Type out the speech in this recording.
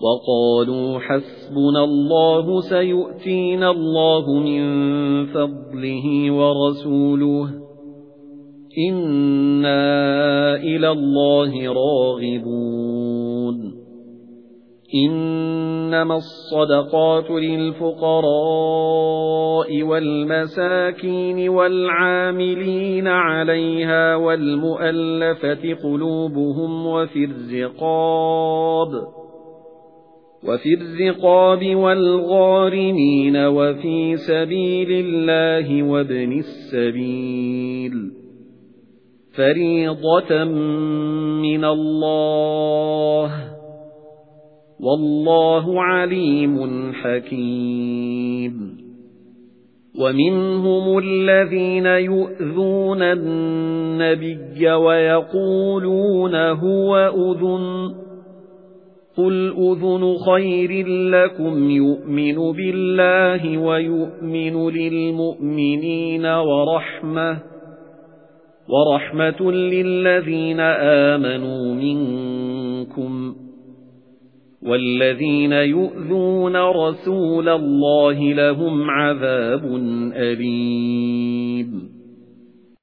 وَقَالُوا حَسْبُنَا اللَّهُ سَيُؤْتِينَا اللَّهُ مِنْ فَضْلِهِ وَرَسُولُهُ إِنَّا إِلَى اللَّهِ رَاغِبُونَ إِنَّمَا الصَّدَقَاتُ لِلْفُقَرَاءِ وَالْمَسَاكِينِ وَالْعَامِلِينَ عَلَيْهَا وَالْمُؤَلَّفَةِ قُلُوبُهُمْ وَفِي الرِّقَابِ وَفِي الرِّقَابِ وَالْغَارِمِينَ وَفِي سَبِيلِ اللَّهِ وَابْنِ السَّبِيلِ. فَرِيضَةً مِنَ اللَّهِ. وَاللَّهُ عَلِيمٌ حَكِيمٌ. وَمِنْهُمُ الَّذِينَ يُؤْذُونَ النَّبِيَّ وَيَقُولُونَ هُوَ أُذُنٌ قُلْ أُذُنُ خَيْرٍ لَكُمْ يُؤْمِنُ بِاللَّهِ وَيُؤْمِنُ لِلْمُؤْمِنِينَ وَرَحْمَةٌ وَرَحْمَةٌ لِلَّذِينَ آمَنُوا مِنكُمْ وَالَّذِينَ يُؤْذُونَ رَسُولَ اللَّهِ لَهُمْ عَذَابٌ أَلِيمٌ